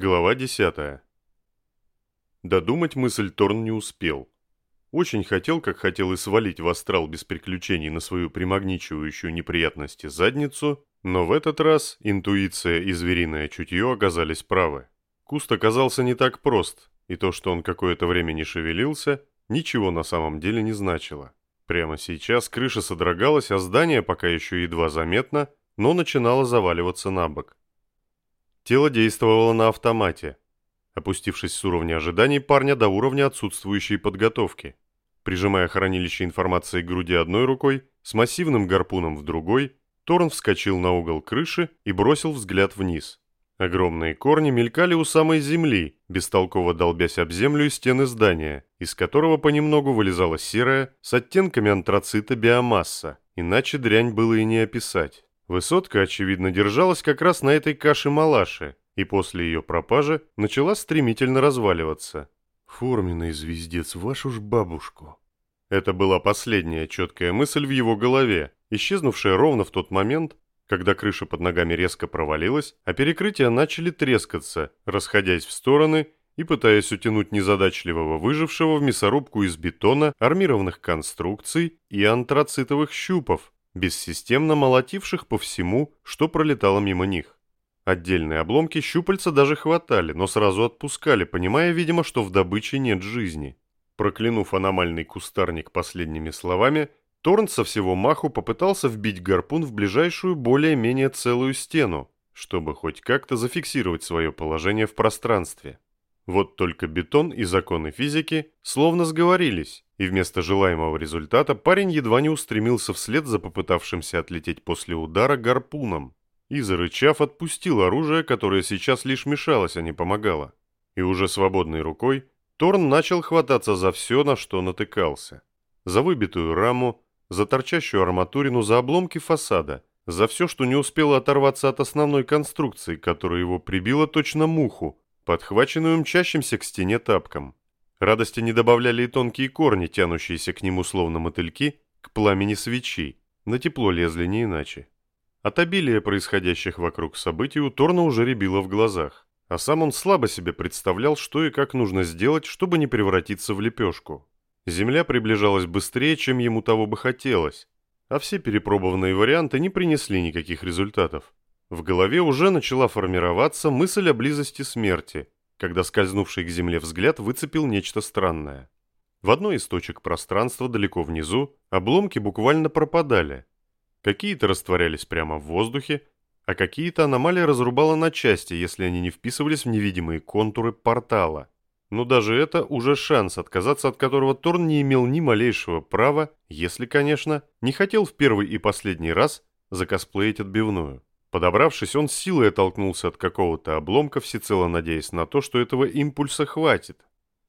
Глава 10. Додумать мысль Торн не успел. Очень хотел, как хотел и свалить в астрал без приключений на свою примагничивающую неприятности задницу, но в этот раз интуиция и звериное чутье оказались правы. Куст оказался не так прост, и то, что он какое-то время не шевелился, ничего на самом деле не значило. Прямо сейчас крыша содрогалась, а здание пока еще едва заметно, но начинало заваливаться на бок. Тело действовало на автомате, опустившись с уровня ожиданий парня до уровня отсутствующей подготовки. Прижимая хранилище информации к груди одной рукой, с массивным гарпуном в другой, Торн вскочил на угол крыши и бросил взгляд вниз. Огромные корни мелькали у самой земли, бестолково долбясь об землю и стены здания, из которого понемногу вылезала серая, с оттенками антрацита биомасса, иначе дрянь было и не описать. Высотка, очевидно, держалась как раз на этой каше-малаше, и после ее пропажи начала стремительно разваливаться. «Форменный звездец, вашу ж бабушку!» Это была последняя четкая мысль в его голове, исчезнувшая ровно в тот момент, когда крыша под ногами резко провалилась, а перекрытия начали трескаться, расходясь в стороны и пытаясь утянуть незадачливого выжившего в мясорубку из бетона, армированных конструкций и антрацитовых щупов, бессистемно молотивших по всему, что пролетало мимо них. Отдельные обломки щупальца даже хватали, но сразу отпускали, понимая, видимо, что в добыче нет жизни. Проклянув аномальный кустарник последними словами, Торн со всего маху попытался вбить гарпун в ближайшую более-менее целую стену, чтобы хоть как-то зафиксировать свое положение в пространстве. Вот только бетон и законы физики словно сговорились, и вместо желаемого результата парень едва не устремился вслед за попытавшимся отлететь после удара гарпуном и, зарычав, отпустил оружие, которое сейчас лишь мешалось, а не помогало. И уже свободной рукой Торн начал хвататься за все, на что натыкался. За выбитую раму, за торчащую арматурину, за обломки фасада, за все, что не успело оторваться от основной конструкции, которая его прибила точно муху, подхваченную мчащимся к стене тапком. Радости не добавляли и тонкие корни, тянущиеся к нему словно мотыльки, к пламени свечи. На тепло лезли не иначе. От обилия происходящих вокруг событий у Торна уже рябило в глазах, а сам он слабо себе представлял, что и как нужно сделать, чтобы не превратиться в лепешку. Земля приближалась быстрее, чем ему того бы хотелось, а все перепробованные варианты не принесли никаких результатов. В голове уже начала формироваться мысль о близости смерти, когда скользнувший к земле взгляд выцепил нечто странное. В одной из точек пространства далеко внизу обломки буквально пропадали. Какие-то растворялись прямо в воздухе, а какие-то аномалия разрубала на части, если они не вписывались в невидимые контуры портала. Но даже это уже шанс, отказаться от которого Торн не имел ни малейшего права, если, конечно, не хотел в первый и последний раз закосплеить отбивную. Подобравшись, он силой оттолкнулся от какого-то обломка, всецело надеясь на то, что этого импульса хватит.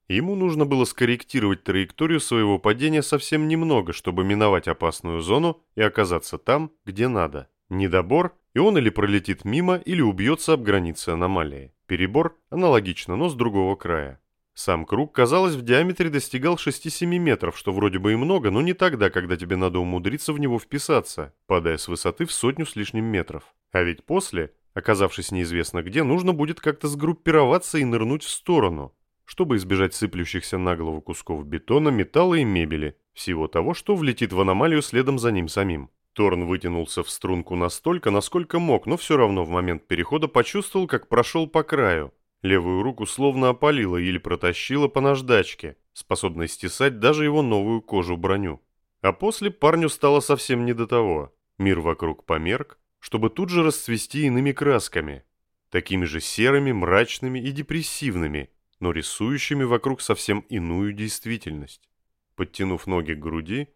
Ему нужно было скорректировать траекторию своего падения совсем немного, чтобы миновать опасную зону и оказаться там, где надо. Недобор, и он или пролетит мимо, или убьется об границе аномалии. Перебор аналогично, но с другого края. Сам круг, казалось, в диаметре достигал 6-7 метров, что вроде бы и много, но не тогда, когда тебе надо умудриться в него вписаться, падая с высоты в сотню с лишним метров. А ведь после, оказавшись неизвестно где, нужно будет как-то сгруппироваться и нырнуть в сторону, чтобы избежать сыплющихся на голову кусков бетона, металла и мебели, всего того, что влетит в аномалию следом за ним самим. Торн вытянулся в струнку настолько, насколько мог, но все равно в момент перехода почувствовал, как прошел по краю, Левую руку словно опалило или протащило по наждачке, способной стесать даже его новую кожу-броню. А после парню стало совсем не до того. Мир вокруг померк, чтобы тут же расцвести иными красками, такими же серыми, мрачными и депрессивными, но рисующими вокруг совсем иную действительность. Подтянув ноги к груди,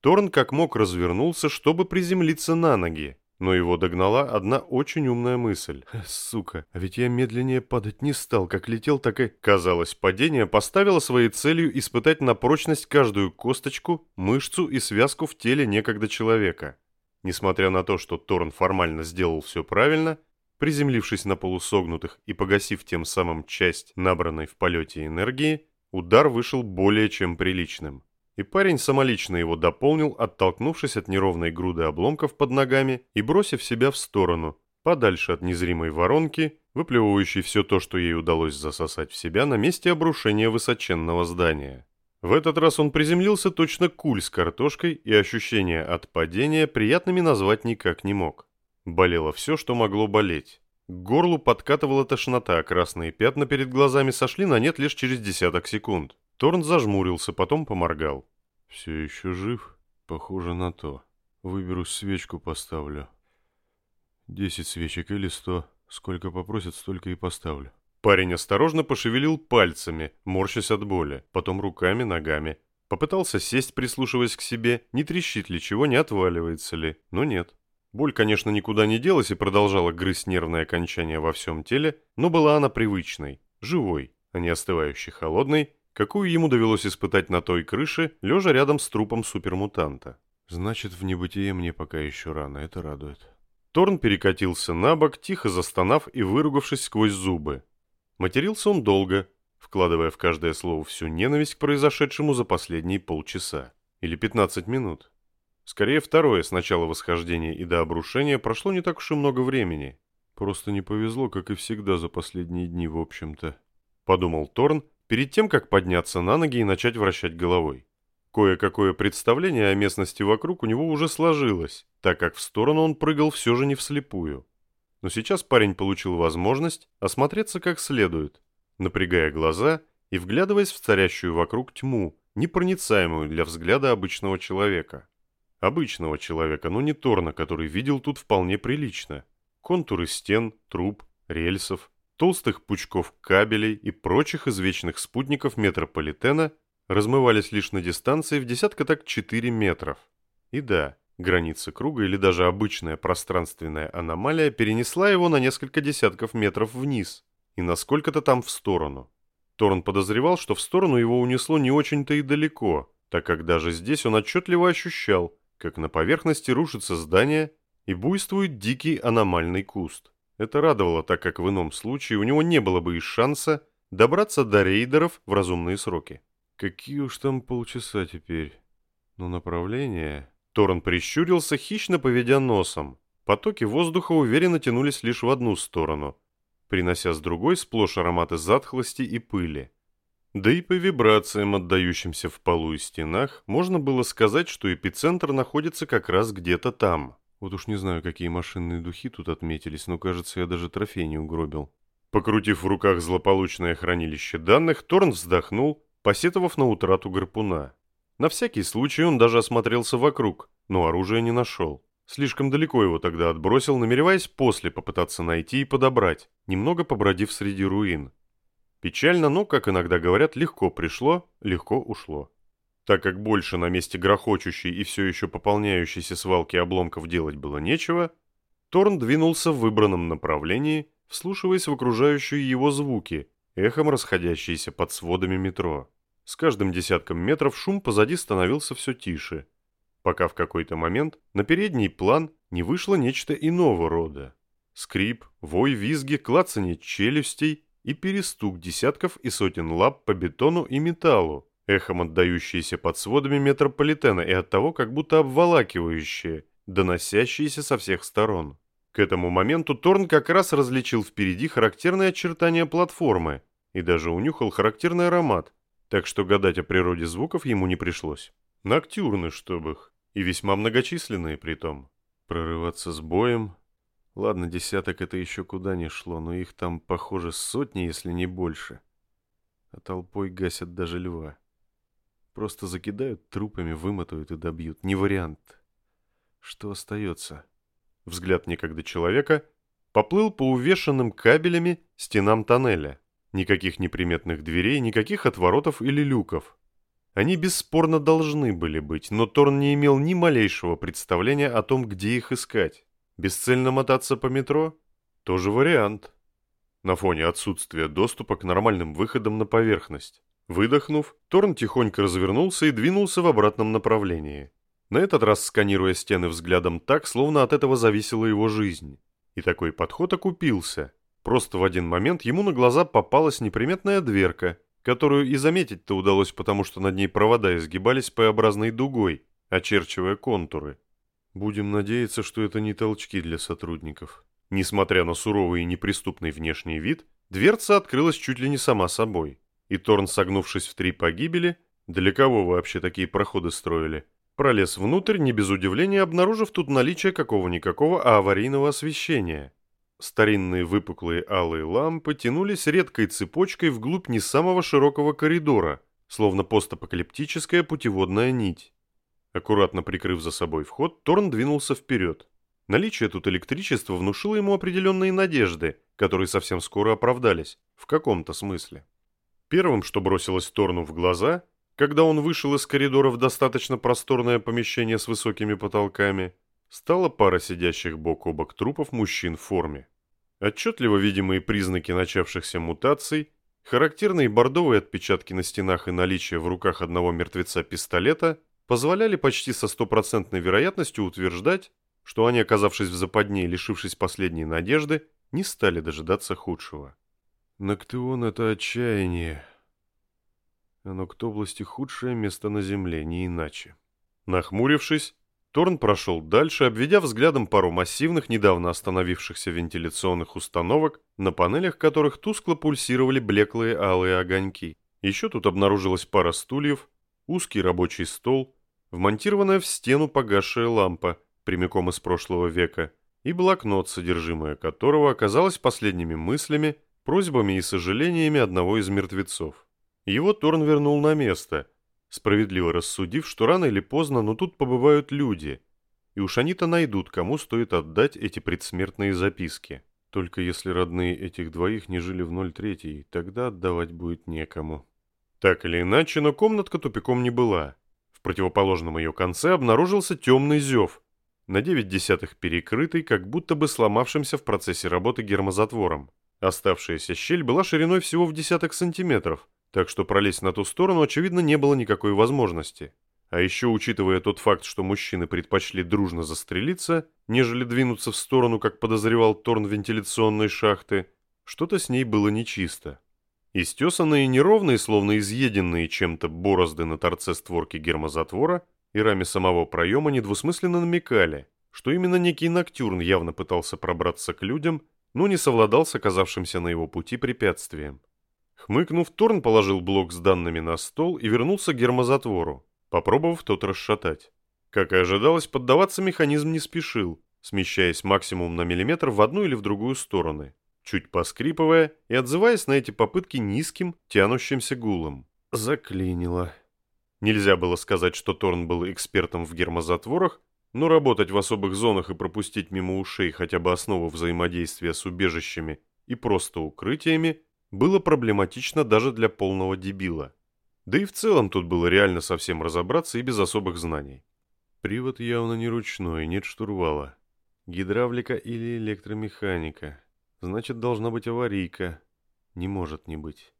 Торн как мог развернулся, чтобы приземлиться на ноги но его догнала одна очень умная мысль. «Сука, а ведь я медленнее падать не стал, как летел, так и...» Казалось, падение поставило своей целью испытать на прочность каждую косточку, мышцу и связку в теле некогда человека. Несмотря на то, что Торн формально сделал все правильно, приземлившись на полусогнутых и погасив тем самым часть набранной в полете энергии, удар вышел более чем приличным и парень самолично его дополнил, оттолкнувшись от неровной груды обломков под ногами и бросив себя в сторону, подальше от незримой воронки, выплевывающий все то, что ей удалось засосать в себя на месте обрушения высоченного здания. В этот раз он приземлился точно куль с картошкой, и ощущение от падения приятными назвать никак не мог. Болело все, что могло болеть. К горлу подкатывала тошнота, красные пятна перед глазами сошли на нет лишь через десяток секунд. Торн зажмурился, потом поморгал. «Все еще жив? Похоже на то. Выберу свечку поставлю. Десять свечек или сто. Сколько попросят, столько и поставлю». Парень осторожно пошевелил пальцами, морщась от боли, потом руками, ногами. Попытался сесть, прислушиваясь к себе, не трещит ли чего, не отваливается ли, но нет. Боль, конечно, никуда не делась и продолжала грызть нервное окончание во всем теле, но была она привычной, живой, а не остывающей холодной, какую ему довелось испытать на той крыше, лежа рядом с трупом супермутанта. Значит, в небытие мне пока еще рано, это радует. Торн перекатился на бок, тихо застонав и выругавшись сквозь зубы. Матерился он долго, вкладывая в каждое слово всю ненависть к произошедшему за последние полчаса. Или 15 минут. Скорее второе, с начала восхождения и до обрушения прошло не так уж и много времени. Просто не повезло, как и всегда за последние дни, в общем-то. Подумал Торн, перед тем, как подняться на ноги и начать вращать головой. Кое-какое представление о местности вокруг у него уже сложилось, так как в сторону он прыгал все же не вслепую. Но сейчас парень получил возможность осмотреться как следует, напрягая глаза и вглядываясь в царящую вокруг тьму, непроницаемую для взгляда обычного человека. Обычного человека, но не Торна, который видел тут вполне прилично. Контуры стен, труб, рельсов, толстых пучков кабелей и прочих извечных спутников метрополитена размывались лишь на дистанции в десятка так 4 метров. И да, Граница круга или даже обычная пространственная аномалия перенесла его на несколько десятков метров вниз и на сколько-то там в сторону. Торн подозревал, что в сторону его унесло не очень-то и далеко, так как даже здесь он отчетливо ощущал, как на поверхности рушится здание и буйствует дикий аномальный куст. Это радовало, так как в ином случае у него не было бы и шанса добраться до рейдеров в разумные сроки. Какие уж там полчаса теперь. Но направление... Торн прищурился, хищно поведя носом. Потоки воздуха уверенно тянулись лишь в одну сторону, принося с другой сплошь ароматы затхлости и пыли. Да и по вибрациям, отдающимся в полу и стенах, можно было сказать, что эпицентр находится как раз где-то там. Вот уж не знаю, какие машинные духи тут отметились, но, кажется, я даже трофей не угробил. Покрутив в руках злополучное хранилище данных, Торн вздохнул, посетовав на утрату гарпуна. На всякий случай он даже осмотрелся вокруг, но оружия не нашел. Слишком далеко его тогда отбросил, намереваясь после попытаться найти и подобрать, немного побродив среди руин. Печально, но, как иногда говорят, легко пришло, легко ушло. Так как больше на месте грохочущей и все еще пополняющейся свалки обломков делать было нечего, Торн двинулся в выбранном направлении, вслушиваясь в окружающие его звуки, эхом расходящиеся под сводами метро. С каждым десятком метров шум позади становился все тише, пока в какой-то момент на передний план не вышло нечто иного рода. Скрип, вой, визги, клацанье челюстей и перестук десятков и сотен лап по бетону и металлу, эхом отдающиеся под сводами метрополитена и оттого как будто обволакивающие, доносящиеся со всех сторон. К этому моменту Торн как раз различил впереди характерные очертания платформы и даже унюхал характерный аромат, так что гадать о природе звуков ему не пришлось. Ноктюрны, чтоб их, и весьма многочисленные при том. Прорываться с боем... Ладно, десяток это еще куда не шло, но их там, похоже, сотни, если не больше. А толпой гасят даже льва. Просто закидают трупами, вымотают и добьют. Не вариант. Что остается? Взгляд некогда человека поплыл по увешанным кабелями стенам тоннеля. Никаких неприметных дверей, никаких отворотов или люков. Они бесспорно должны были быть, но Торн не имел ни малейшего представления о том, где их искать. Бесцельно мотаться по метро? Тоже вариант. На фоне отсутствия доступа к нормальным выходам на поверхность. Выдохнув, Торн тихонько развернулся и двинулся в обратном направлении. На этот раз сканируя стены взглядом так, словно от этого зависела его жизнь. И такой подход окупился. Просто в один момент ему на глаза попалась неприметная дверка, которую и заметить-то удалось, потому что над ней провода изгибались П-образной дугой, очерчивая контуры. Будем надеяться, что это не толчки для сотрудников. Несмотря на суровый и неприступный внешний вид, дверца открылась чуть ли не сама собой, и Торн, согнувшись в три погибели, для кого вообще такие проходы строили, пролез внутрь, не без удивления обнаружив тут наличие какого-никакого аварийного освещения. Старинные выпуклые алые лампы тянулись редкой цепочкой вглубь не самого широкого коридора, словно постапокалиптическая путеводная нить. Аккуратно прикрыв за собой вход, Торн двинулся вперед. Наличие тут электричества внушило ему определенные надежды, которые совсем скоро оправдались, в каком-то смысле. Первым, что бросилось Торну в глаза, когда он вышел из коридора в достаточно просторное помещение с высокими потолками, стала пара сидящих бок о бок трупов мужчин в форме. Отчетливо видимые признаки начавшихся мутаций, характерные бордовые отпечатки на стенах и наличие в руках одного мертвеца пистолета позволяли почти со стопроцентной вероятностью утверждать, что они, оказавшись в западне и лишившись последней надежды, не стали дожидаться худшего. Ноктеон — это отчаяние. Оно к области худшее место на Земле, не иначе. Нахмурившись, Торн прошел дальше, обведя взглядом пару массивных, недавно остановившихся вентиляционных установок, на панелях которых тускло пульсировали блеклые алые огоньки. Еще тут обнаружилась пара стульев, узкий рабочий стол, вмонтированная в стену погасшая лампа, прямиком из прошлого века, и блокнот, содержимое которого оказалось последними мыслями, просьбами и сожалениями одного из мертвецов. Его Торн вернул на место, справедливо рассудив, что рано или поздно, но тут побывают люди, и уж они-то найдут, кому стоит отдать эти предсмертные записки. Только если родные этих двоих не жили в 03, тогда отдавать будет некому. Так или иначе, но комнатка тупиком не была. В противоположном ее конце обнаружился темный зев, на 9 десятых перекрытый, как будто бы сломавшимся в процессе работы гермозатвором. Оставшаяся щель была шириной всего в десяток сантиметров, так что пролезть на ту сторону, очевидно, не было никакой возможности. А еще, учитывая тот факт, что мужчины предпочли дружно застрелиться, нежели двинуться в сторону, как подозревал Торн вентиляционной шахты, что-то с ней было нечисто. Истесанные, неровные, словно изъеденные чем-то борозды на торце створки гермозатвора и раме самого проема недвусмысленно намекали, что именно некий Ноктюрн явно пытался пробраться к людям, но не совладал с оказавшимся на его пути препятствием. Хмыкнув, Торн положил блок с данными на стол и вернулся к гермозатвору, попробовав тот расшатать. Как и ожидалось, поддаваться механизм не спешил, смещаясь максимум на миллиметр в одну или в другую стороны, чуть поскрипывая и отзываясь на эти попытки низким, тянущимся гулом. Заклинило. Нельзя было сказать, что Торн был экспертом в гермозатворах, но работать в особых зонах и пропустить мимо ушей хотя бы основу взаимодействия с убежищами и просто укрытиями было проблематично даже для полного дебила. Да и в целом тут было реально совсем разобраться и без особых знаний. Привод явно не ручной, нет штурвала. Гидравлика или электромеханика. Значит, должна быть аварийка. Не может не быть.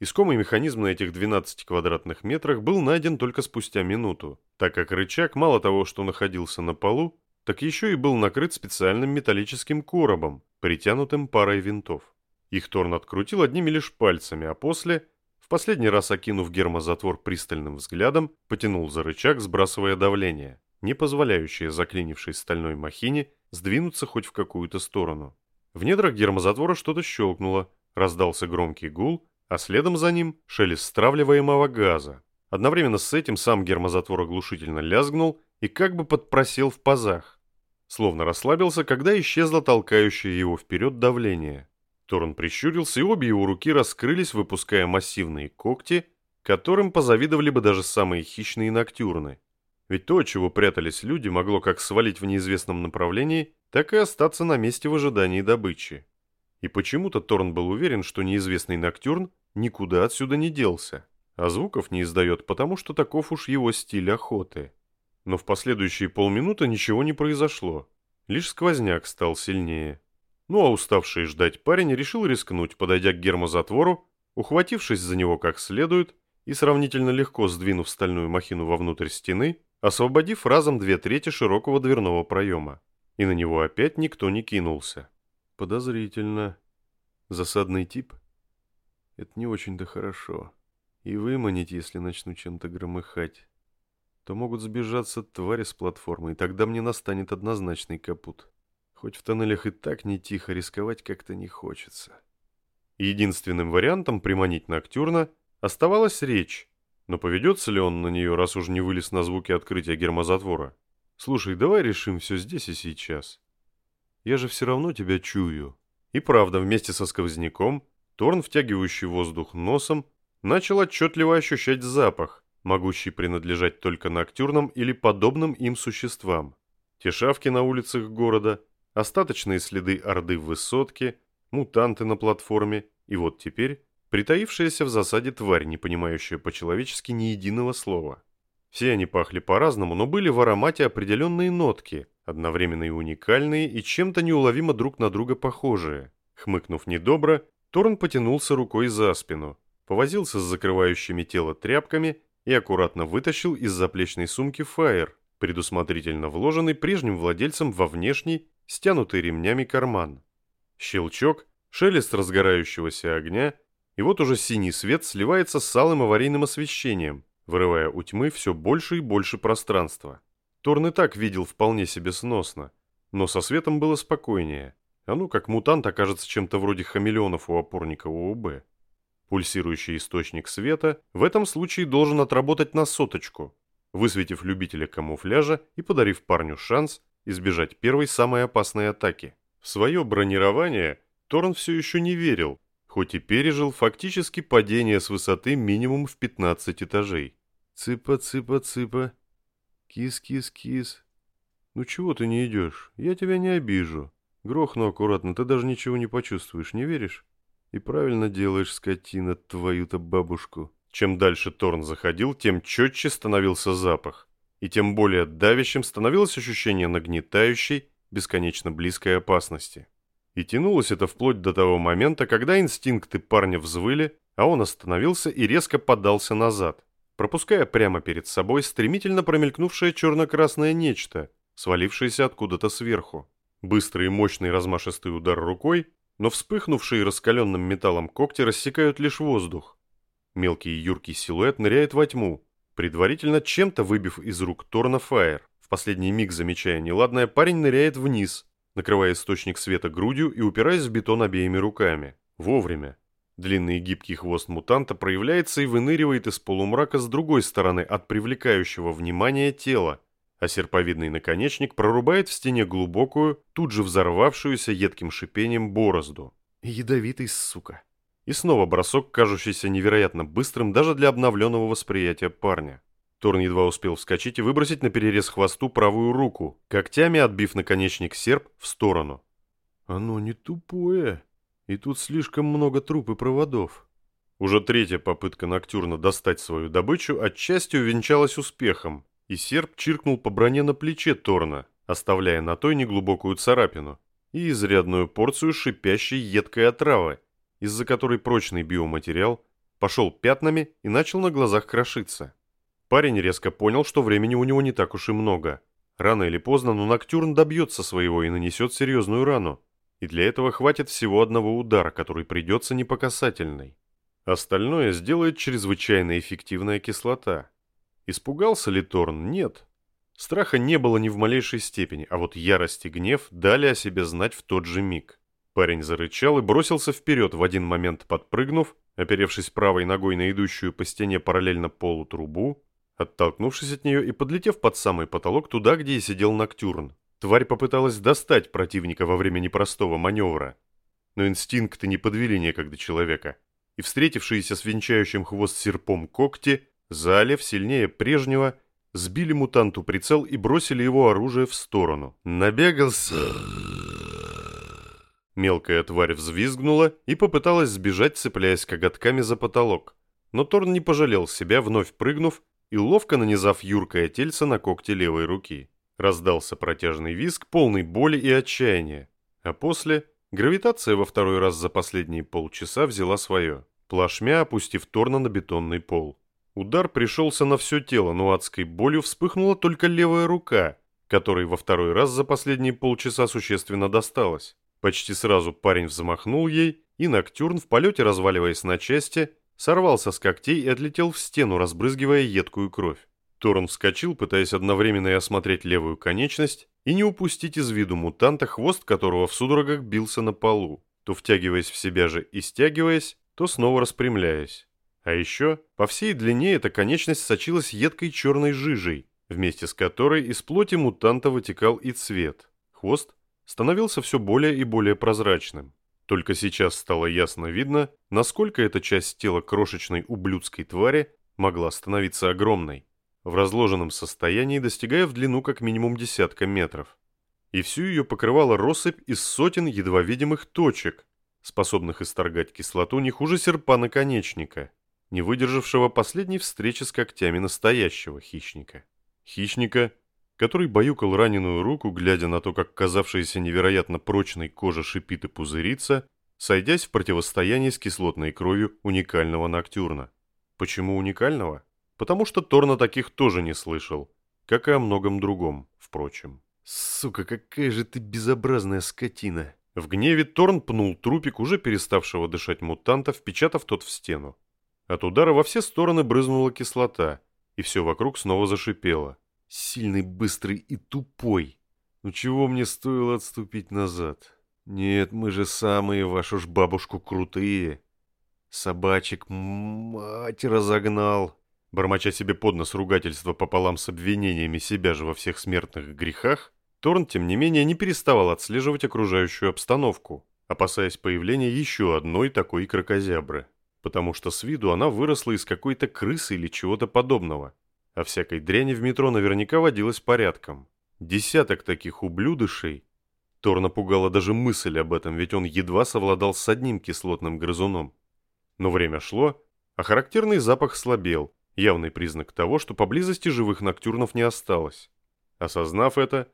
Искомый механизм на этих 12 квадратных метрах был найден только спустя минуту, так как рычаг мало того, что находился на полу, так еще и был накрыт специальным металлическим коробом, притянутым парой винтов. Их Торн открутил одними лишь пальцами, а после, в последний раз окинув гермозатвор пристальным взглядом, потянул за рычаг, сбрасывая давление, не позволяющее заклинившей стальной махине сдвинуться хоть в какую-то сторону. В недрах гермозатвора что-то щелкнуло, раздался громкий гул, а следом за ним шелест стравливаемого газа. Одновременно с этим сам гермозатвор оглушительно лязгнул и как бы подпросел в пазах. Словно расслабился, когда исчезло толкающее его вперед давление. Торн прищурился, и обе его руки раскрылись, выпуская массивные когти, которым позавидовали бы даже самые хищные ноктюрны. Ведь то, чего прятались люди, могло как свалить в неизвестном направлении, так и остаться на месте в ожидании добычи. И почему-то Торн был уверен, что неизвестный ноктюрн никуда отсюда не делся, а звуков не издает, потому что таков уж его стиль охоты. Но в последующие полминуты ничего не произошло, лишь сквозняк стал сильнее. Ну а уставший ждать парень решил рискнуть, подойдя к гермозатвору, ухватившись за него как следует и сравнительно легко сдвинув стальную махину вовнутрь стены, освободив разом две трети широкого дверного проема. И на него опять никто не кинулся. Подозрительно. Засадный тип? Это не очень-то хорошо. И выманить, если начну чем-то громыхать. То могут сбежаться твари с платформы, и тогда мне настанет однозначный капут. Хоть в тоннелях и так не тихо, рисковать как-то не хочется. Единственным вариантом приманить Ноктюрна оставалась речь, но поведется ли он на нее, раз уж не вылез на звуки открытия гермозатвора? Слушай, давай решим все здесь и сейчас. Я же все равно тебя чую. И правда, вместе со сквозняком, Торн, втягивающий воздух носом, начал отчетливо ощущать запах, могущий принадлежать только ноктюрнам или подобным им существам. Те шавки на улицах города, остаточные следы орды в высотке, мутанты на платформе, и вот теперь притаившаяся в засаде тварь, не понимающая по-человечески ни единого слова. Все они пахли по-разному, но были в аромате определенные нотки, одновременно и уникальные, и чем-то неуловимо друг на друга похожие. Хмыкнув недобро, Торн потянулся рукой за спину, повозился с закрывающими тело тряпками и аккуратно вытащил из заплечной сумки фаер, предусмотрительно вложенный прежним владельцем во внешний, стянутый ремнями карман. Щелчок, шелест разгорающегося огня, и вот уже синий свет сливается с алым аварийным освещением, вырывая у тьмы все больше и больше пространства. Торн и так видел вполне себе сносно, но со светом было спокойнее. А ну, как мутант окажется чем-то вроде хамелеонов у опорника ООБ. Пульсирующий источник света в этом случае должен отработать на соточку, высветив любителя камуфляжа и подарив парню шанс избежать первой самой опасной атаки. В свое бронирование Торн все еще не верил, хоть и пережил фактически падение с высоты минимум в 15 этажей. «Цыпа-цыпа-цыпа», «Кис-кис-кис». «Ну чего ты не идешь? Я тебя не обижу. Грохну аккуратно, ты даже ничего не почувствуешь, не веришь?» «И правильно делаешь, скотина, твою-то бабушку». Чем дальше Торн заходил, тем четче становился запах. И тем более давящим становилось ощущение нагнетающей, бесконечно близкой опасности. И тянулось это вплоть до того момента, когда инстинкты парня взвыли, а он остановился и резко подался назад пропуская прямо перед собой стремительно промелькнувшее черно-красное нечто, свалившееся откуда-то сверху. Быстрый и мощный размашистый удар рукой, но вспыхнувшие раскаленным металлом когти рассекают лишь воздух. Мелкий юркий силуэт ныряет во тьму, предварительно чем-то выбив из рук Торна Фаер. В последний миг замечая неладное, парень ныряет вниз, накрывая источник света грудью и упираясь в бетон обеими руками. Вовремя. Длинный гибкий хвост мутанта проявляется и выныривает из полумрака с другой стороны от привлекающего внимания тела, а серповидный наконечник прорубает в стене глубокую, тут же взорвавшуюся едким шипением борозду. Ядовитый сука. И снова бросок, кажущийся невероятно быстрым даже для обновленного восприятия парня. Торн едва успел вскочить и выбросить на перерез хвосту правую руку, когтями отбив наконечник серп в сторону. «Оно не тупое», и тут слишком много труп и проводов. Уже третья попытка Ноктюрна достать свою добычу отчасти увенчалась успехом, и серп чиркнул по броне на плече Торна, оставляя на той неглубокую царапину и изрядную порцию шипящей едкой отравы, из-за которой прочный биоматериал пошел пятнами и начал на глазах крошиться. Парень резко понял, что времени у него не так уж и много. Рано или поздно, но Ноктюрн добьется своего и нанесет серьезную рану и для этого хватит всего одного удара, который придется не по касательной. Остальное сделает чрезвычайно эффективная кислота. Испугался ли Торн? Нет. Страха не было ни в малейшей степени, а вот ярость и гнев дали о себе знать в тот же миг. Парень зарычал и бросился вперед, в один момент подпрыгнув, оперевшись правой ногой на идущую по стене параллельно полу трубу, оттолкнувшись от нее и подлетев под самый потолок туда, где и сидел Ноктюрн. Тварь попыталась достать противника во время непростого маневра. Но инстинкты не подвели некогда человека, и встретившиеся с венчающим хвост серпом когти, залив сильнее прежнего, сбили мутанту прицел и бросили его оружие в сторону. Набегался... Мелкая тварь взвизгнула и попыталась сбежать, цепляясь коготками за потолок. Но Торн не пожалел себя, вновь прыгнув и ловко нанизав юркое тельце на когти левой руки. Раздался протяжный визг, полный боли и отчаяния. А после гравитация во второй раз за последние полчаса взяла свое, плашмя опустив Торна на бетонный пол. Удар пришелся на все тело, но адской болью вспыхнула только левая рука, которой во второй раз за последние полчаса существенно досталось. Почти сразу парень взмахнул ей, и Ноктюрн в полете, разваливаясь на части, сорвался с когтей и отлетел в стену, разбрызгивая едкую кровь. Торн вскочил, пытаясь одновременно и осмотреть левую конечность, и не упустить из виду мутанта, хвост которого в судорогах бился на полу, то втягиваясь в себя же и стягиваясь, то снова распрямляясь. А еще по всей длине эта конечность сочилась едкой черной жижей, вместе с которой из плоти мутанта вытекал и цвет. Хвост становился все более и более прозрачным. Только сейчас стало ясно видно, насколько эта часть тела крошечной ублюдской твари могла становиться огромной в разложенном состоянии, достигая в длину как минимум десятка метров. И всю ее покрывала россыпь из сотен едва видимых точек, способных исторгать кислоту не хуже серпа наконечника, не выдержавшего последней встречи с когтями настоящего хищника. Хищника, который баюкал раненую руку, глядя на то, как казавшаяся невероятно прочной кожа шипит и пузырится, сойдясь в противостоянии с кислотной кровью уникального ноктюрна. Почему уникального? потому что Торна таких тоже не слышал, как и о многом другом, впрочем. «Сука, какая же ты безобразная скотина!» В гневе Торн пнул трупик уже переставшего дышать мутанта, впечатав тот в стену. От удара во все стороны брызнула кислота, и все вокруг снова зашипело. «Сильный, быстрый и тупой! Ну чего мне стоило отступить назад? Нет, мы же самые, вашу ж бабушку, крутые!» Собачек, мать, разогнал. Бормоча себе под нос ругательства пополам с обвинениями себя же во всех смертных грехах, Торн, тем не менее, не переставал отслеживать окружающую обстановку, опасаясь появления еще одной такой крокозябры, потому что с виду она выросла из какой-то крысы или чего-то подобного, а всякой дряни в метро наверняка водилась порядком. Десяток таких ублюдышей. Торна пугала даже мысль об этом, ведь он едва совладал с одним кислотным грызуном. Но время шло, а характерный запах слабел, Явный признак того, что поблизости живых ноктюрнов не осталось. Осознав это,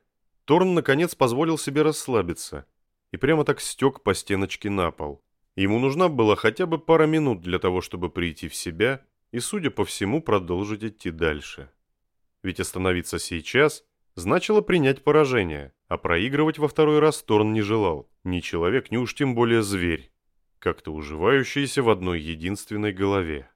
Торн наконец позволил себе расслабиться и прямо так стек по стеночке на пол. Ему нужна была хотя бы пара минут для того, чтобы прийти в себя и, судя по всему, продолжить идти дальше. Ведь остановиться сейчас значило принять поражение, а проигрывать во второй раз Торн не желал. Ни человек, ни уж тем более зверь, как-то уживающийся в одной единственной голове.